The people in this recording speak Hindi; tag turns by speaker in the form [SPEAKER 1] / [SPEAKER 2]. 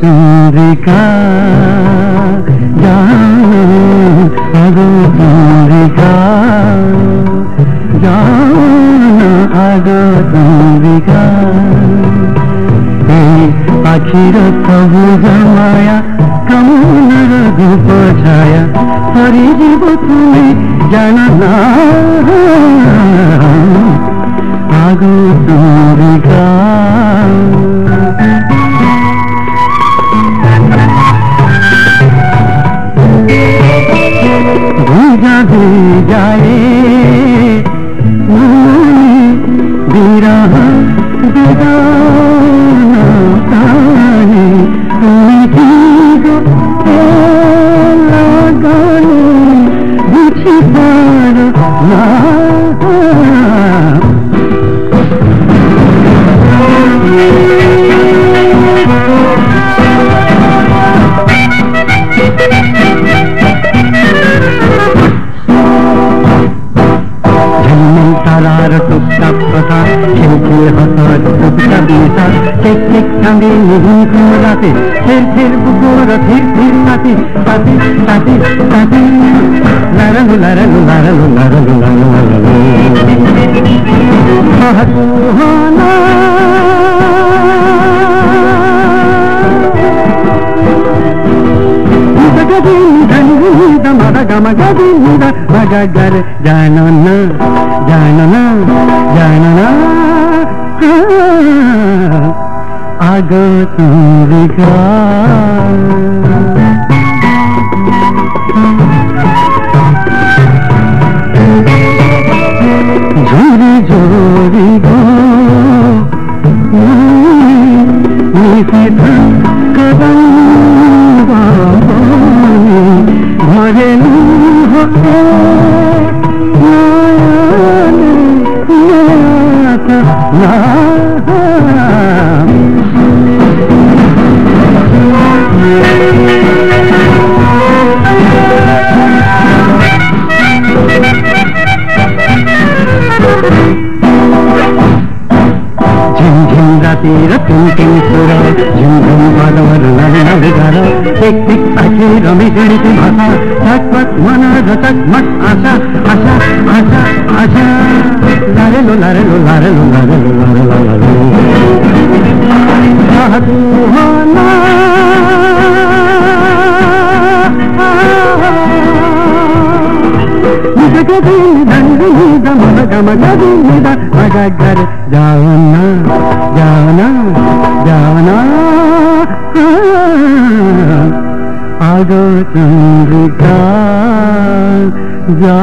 [SPEAKER 1] चंद्रिका जान अगो चंद्रिका जान अगो चंद्रिका आखिर कबू जमाया कम राग बजाया। हरि जीव तूने जाना ना। आगो दूरिका भूजा भी जाए। बिरहा तुम्हें ठीक তারার টুকটাক কথা খিলখিল হসর টুকটা বিসা টেক টেক সঙ্গে নিহিন ঘুম রাতে ফের ফের বুকুর ফির ফির সাথে সাথে সাথে সাথে লারালু লারালু मेरा घर जानो ना जानो ना जानो ना। हाँ, आगो तुम बिगा ತೀರ ತುಂಬಿಪುರ ಝುಂಘುಂ ಪದವರ ನಗರ ಟಿಕ್ ಟಿಕ್ ಅಚಿ ರಮಿ ತಿಳಿಸಿ ಭಾಷ ತಟ್ಪಟ್ ಮನದ ತಟ್ಮಟ್ ಆಶ ಆಶ ಆಶ ಆಶ ಲರೆಲು ಲರೆಲು ಲರೆಲು ಲರೆಲು ಲರೆಲು ಲರೆಲು ನಿಜ ಗದಿ గది మీద మగమ గది మీద మగ గర జావనా జావనా జావనా ఆగో చంద్రికా जा